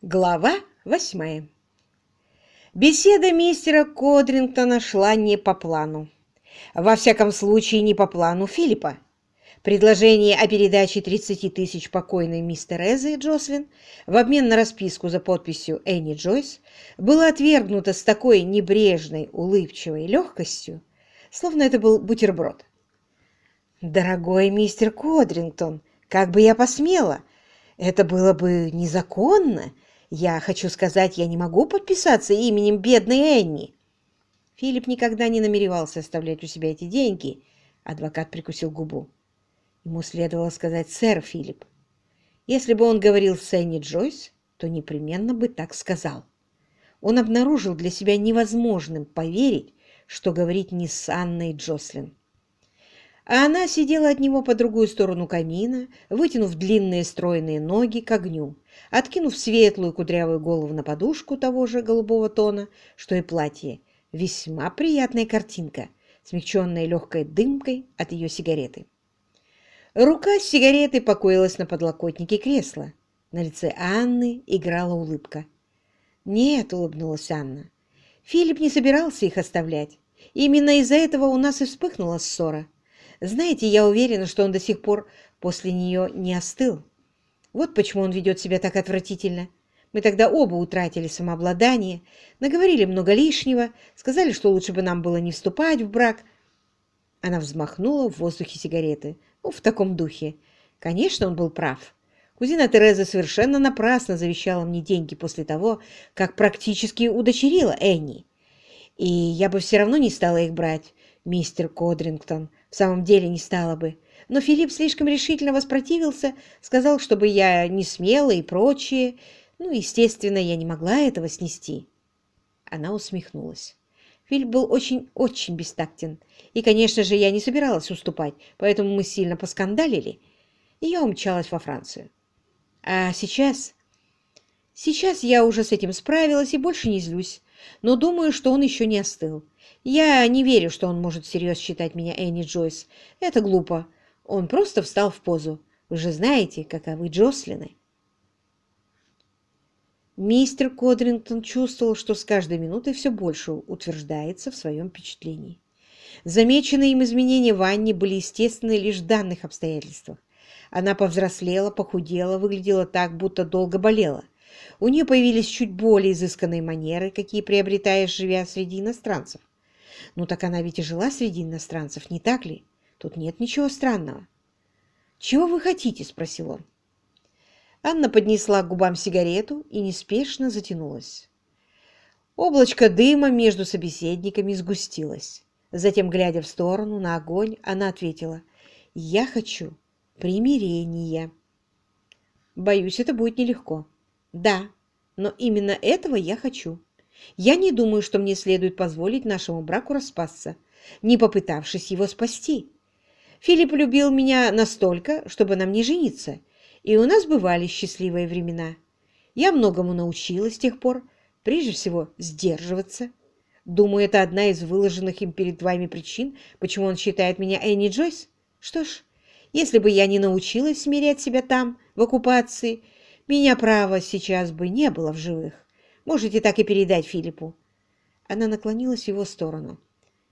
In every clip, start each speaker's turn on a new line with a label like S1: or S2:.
S1: Глава восьмая. Беседа мистера Кодрингтона шла не по плану. Во всяком случае, не по плану Филиппа. Предложение о передаче 30 тысяч покойной мистер Эзы Джослин в обмен на расписку за подписью Энни Джойс было отвергнуто с такой небрежной, улыбчивой легкостью, словно это был бутерброд. «Дорогой мистер Кодрингтон, как бы я посмела! Это было бы незаконно!» Я хочу сказать, я не могу подписаться именем бедной Энни. Филипп никогда не намеревался оставлять у себя эти деньги. Адвокат прикусил губу. Ему следовало сказать «сэр Филипп». Если бы он говорил с Энни Джойс, то непременно бы так сказал. Он обнаружил для себя невозможным поверить, что говорит не с Анной Джослин а она сидела от него по другую сторону камина, вытянув длинные стройные ноги к огню, откинув светлую кудрявую голову на подушку того же голубого тона, что и платье. Весьма приятная картинка, смягченная легкой дымкой от ее сигареты. Рука с сигаретой покоилась на подлокотнике кресла. На лице Анны играла улыбка. «Нет», — улыбнулась Анна, — «Филипп не собирался их оставлять. Именно из-за этого у нас и вспыхнула ссора». Знаете, я уверена, что он до сих пор после нее не остыл. Вот почему он ведет себя так отвратительно. Мы тогда оба утратили самообладание, наговорили много лишнего, сказали, что лучше бы нам было не вступать в брак. Она взмахнула в воздухе сигареты. Ну, в таком духе. Конечно, он был прав. Кузина Тереза совершенно напрасно завещала мне деньги после того, как практически удочерила Энни. И я бы все равно не стала их брать, мистер Кодрингтон, в самом деле не стала бы. Но Филипп слишком решительно воспротивился, сказал, чтобы я не смела и прочее. Ну, естественно, я не могла этого снести. Она усмехнулась. Филипп был очень-очень бестактен. И, конечно же, я не собиралась уступать, поэтому мы сильно поскандалили, и я умчалась во Францию. А сейчас... Сейчас я уже с этим справилась и больше не злюсь, но думаю, что он еще не остыл. Я не верю, что он может всерьез считать меня Энни Джойс. Это глупо. Он просто встал в позу. Вы же знаете, каковы Джослины. Мистер Кодрингтон чувствовал, что с каждой минутой все больше утверждается в своем впечатлении. Замеченные им изменения в Анне были естественны лишь в данных обстоятельствах. Она повзрослела, похудела, выглядела так, будто долго болела. У нее появились чуть более изысканные манеры, какие приобретаешь, живя среди иностранцев. Ну так она ведь и жила среди иностранцев, не так ли? Тут нет ничего странного. «Чего вы хотите?» – спросил он. Анна поднесла к губам сигарету и неспешно затянулась. Облачко дыма между собеседниками сгустилось. Затем, глядя в сторону, на огонь, она ответила, «Я хочу примирения». «Боюсь, это будет нелегко». «Да, но именно этого я хочу. Я не думаю, что мне следует позволить нашему браку распасться, не попытавшись его спасти. Филипп любил меня настолько, чтобы нам не жениться, и у нас бывали счастливые времена. Я многому научилась с тех пор, прежде всего сдерживаться. Думаю, это одна из выложенных им перед вами причин, почему он считает меня Энни Джойс. Что ж, если бы я не научилась смирять себя там, в оккупации, меня, право, сейчас бы не было в живых. Можете так и передать Филиппу. Она наклонилась в его сторону.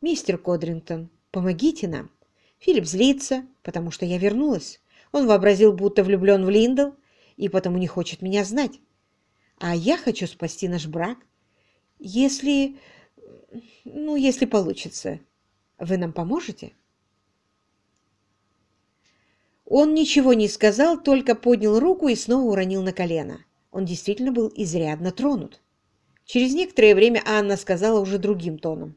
S1: «Мистер Кодрингтон, помогите нам. Филипп злится, потому что я вернулась. Он вообразил, будто влюблен в Линдл, и потому не хочет меня знать. А я хочу спасти наш брак. Если... ну, если получится. Вы нам поможете?» Он ничего не сказал, только поднял руку и снова уронил на колено. Он действительно был изрядно тронут. Через некоторое время Анна сказала уже другим тоном.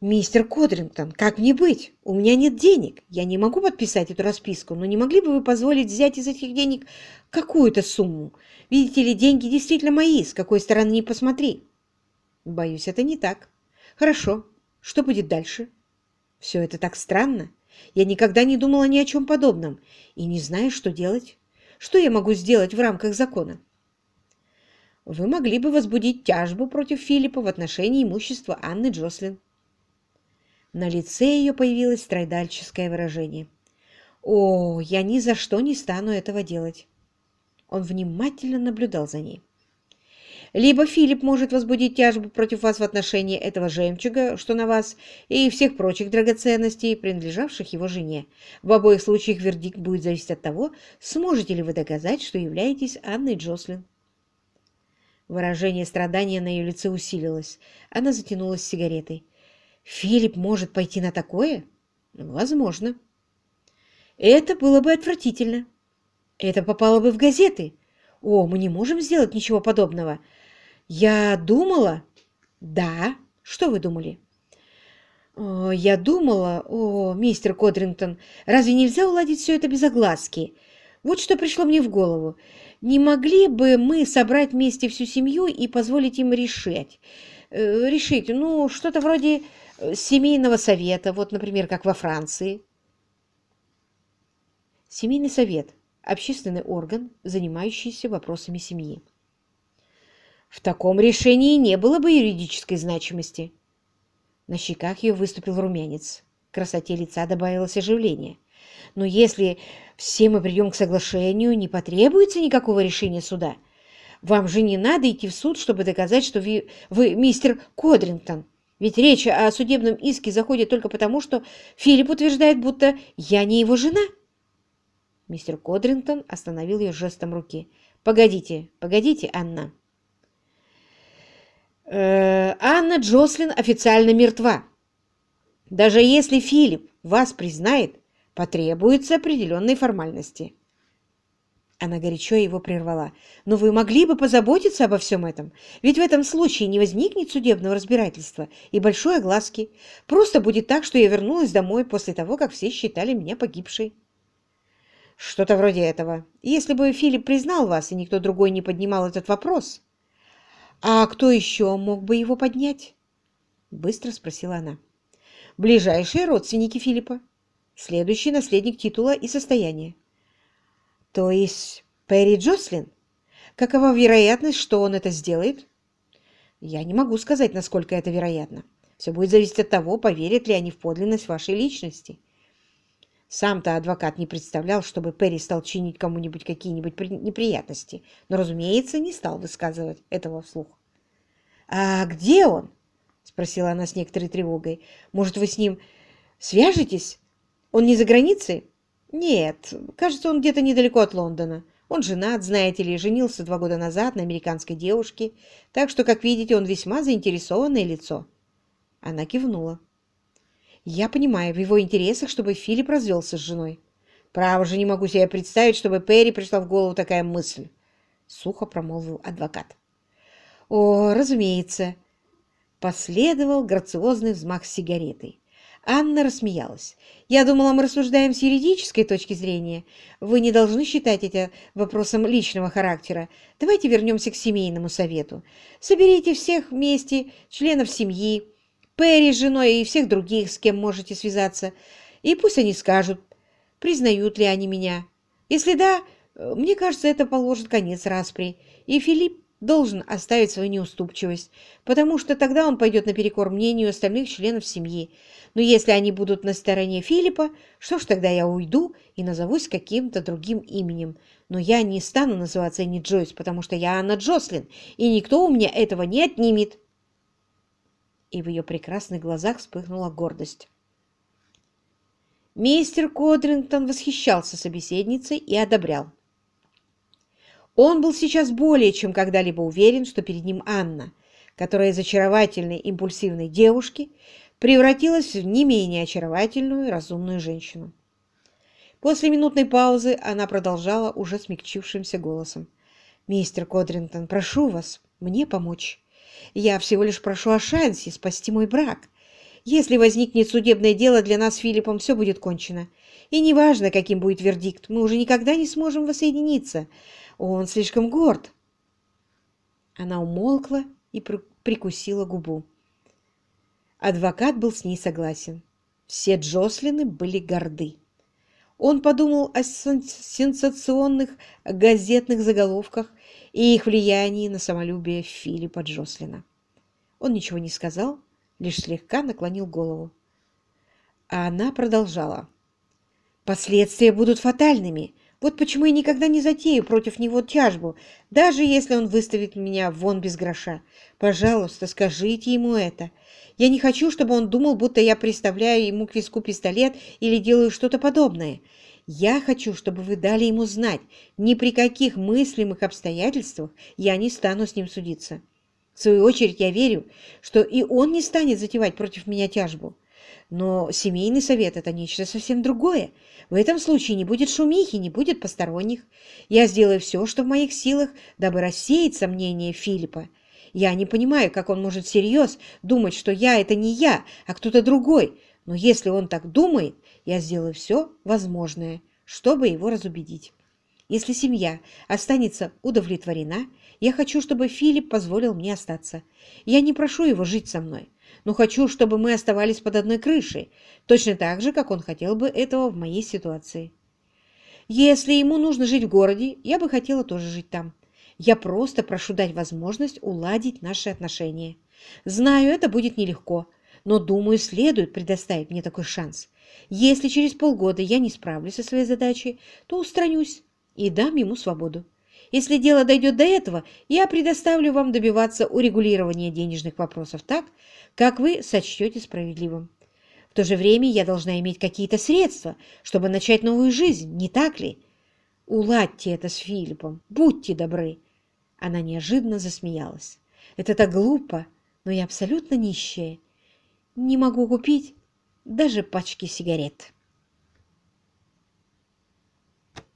S1: «Мистер Кодрингтон, как мне быть? У меня нет денег. Я не могу подписать эту расписку, но не могли бы вы позволить взять из этих денег какую-то сумму? Видите ли, деньги действительно мои, с какой стороны ни посмотри». «Боюсь, это не так. Хорошо. Что будет дальше?» «Все это так странно. Я никогда не думала ни о чем подобном и не знаю, что делать». Что я могу сделать в рамках закона? Вы могли бы возбудить тяжбу против Филиппа в отношении имущества Анны Джослин. На лице ее появилось страдальческое выражение. «О, я ни за что не стану этого делать». Он внимательно наблюдал за ней. Либо Филипп может возбудить тяжбу против вас в отношении этого жемчуга, что на вас, и всех прочих драгоценностей, принадлежавших его жене. В обоих случаях вердикт будет зависеть от того, сможете ли вы доказать, что являетесь Анной Джослин. Выражение страдания на ее лице усилилось. Она затянулась сигаретой. «Филипп может пойти на такое?» «Возможно». «Это было бы отвратительно. Это попало бы в газеты. О, мы не можем сделать ничего подобного. Я думала...» «Да. Что вы думали?» о, «Я думала... О, мистер Кодрингтон, разве нельзя уладить все это без огласки? Вот что пришло мне в голову. Не могли бы мы собрать вместе всю семью и позволить им решать? Э, решить, ну, что-то вроде э, семейного совета, вот, например, как во Франции. Семейный совет – общественный орган, занимающийся вопросами семьи. В таком решении не было бы юридической значимости. На щеках ее выступил румянец. К красоте лица добавилось оживление. Но если все мы придем к соглашению, не потребуется никакого решения суда. Вам же не надо идти в суд, чтобы доказать, что вы, вы мистер Кодрингтон. Ведь речь о судебном иске заходит только потому, что Филипп утверждает, будто я не его жена. Мистер Кодрингтон остановил ее жестом руки. «Погодите, погодите, Анна». Э, «Анна Джослин официально мертва. Даже если Филипп вас признает, Потребуются определенные формальности. Она горячо его прервала. «Но вы могли бы позаботиться обо всем этом? Ведь в этом случае не возникнет судебного разбирательства и большой огласки. Просто будет так, что я вернулась домой после того, как все считали меня погибшей». «Что-то вроде этого. Если бы Филипп признал вас, и никто другой не поднимал этот вопрос...» «А кто еще мог бы его поднять?» Быстро спросила она. «Ближайшие родственники Филиппа следующий наследник титула и состояния. То есть Перри Джослин? Какова вероятность, что он это сделает? Я не могу сказать, насколько это вероятно. Все будет зависеть от того, поверят ли они в подлинность вашей личности. Сам-то адвокат не представлял, чтобы Перри стал чинить кому-нибудь какие-нибудь неприятности, но, разумеется, не стал высказывать этого вслух. «А где он?» — спросила она с некоторой тревогой. «Может, вы с ним свяжетесь? Он не за границей? Нет, кажется, он где-то недалеко от Лондона. Он женат, знаете ли, женился два года назад на американской девушке, так что, как видите, он весьма заинтересованное лицо. Она кивнула. Я понимаю, в его интересах, чтобы Филипп развелся с женой. Право же не могу себе представить, чтобы Перри пришла в голову такая мысль, сухо промолвил адвокат. О, разумеется. Последовал грациозный взмах сигаретой. Анна рассмеялась. «Я думала, мы рассуждаем с юридической точки зрения. Вы не должны считать это вопросом личного характера. Давайте вернемся к семейному совету. Соберите всех вместе, членов семьи, Перри с женой и всех других, с кем можете связаться, и пусть они скажут, признают ли они меня. Если да, мне кажется, это положит конец распри, и Филипп должен оставить свою неуступчивость, потому что тогда он пойдет наперекор мнению остальных членов семьи. Но если они будут на стороне Филиппа, что ж, тогда я уйду и назовусь каким-то другим именем. Но я не стану называться Энни Джойс, потому что я Анна Джослин, и никто у меня этого не отнимет. И в ее прекрасных глазах вспыхнула гордость. Мистер Кодрингтон восхищался собеседницей и одобрял. Он был сейчас более чем когда-либо уверен, что перед ним Анна, которая из очаровательной импульсивной девушки превратилась в не менее очаровательную разумную женщину. После минутной паузы она продолжала уже смягчившимся голосом. «Мистер Кодрингтон, прошу вас, мне помочь. Я всего лишь прошу о шансе спасти мой брак. Если возникнет судебное дело, для нас с Филиппом все будет кончено. И неважно, каким будет вердикт, мы уже никогда не сможем воссоединиться. Он слишком горд. Она умолкла и прикусила губу. Адвокат был с ней согласен. Все Джослины были горды. Он подумал о сенсационных газетных заголовках и их влиянии на самолюбие Филиппа Джослина. Он ничего не сказал, лишь слегка наклонил голову. А она продолжала. «Последствия будут фатальными. Вот почему я никогда не затею против него тяжбу, даже если он выставит меня вон без гроша. Пожалуйста, скажите ему это. Я не хочу, чтобы он думал, будто я приставляю ему к виску пистолет или делаю что-то подобное. Я хочу, чтобы вы дали ему знать, ни при каких мыслимых обстоятельствах я не стану с ним судиться. В свою очередь, я верю, что и он не станет затевать против меня тяжбу. Но семейный совет – это нечто совсем другое. В этом случае не будет шумихи, не будет посторонних. Я сделаю все, что в моих силах, дабы рассеять сомнения Филиппа. Я не понимаю, как он может всерьез думать, что я – это не я, а кто-то другой. Но если он так думает, я сделаю все возможное, чтобы его разубедить. Если семья останется удовлетворена, я хочу, чтобы Филипп позволил мне остаться. Я не прошу его жить со мной но хочу, чтобы мы оставались под одной крышей, точно так же, как он хотел бы этого в моей ситуации. Если ему нужно жить в городе, я бы хотела тоже жить там. Я просто прошу дать возможность уладить наши отношения. Знаю, это будет нелегко, но, думаю, следует предоставить мне такой шанс. Если через полгода я не справлюсь со своей задачей, то устранюсь и дам ему свободу. Если дело дойдет до этого, я предоставлю вам добиваться урегулирования денежных вопросов так, как вы сочтете справедливым. В то же время я должна иметь какие-то средства, чтобы начать новую жизнь, не так ли? Уладьте это с Филиппом, будьте добры. Она неожиданно засмеялась. Это так глупо, но я абсолютно нищая. Не могу купить даже пачки сигарет.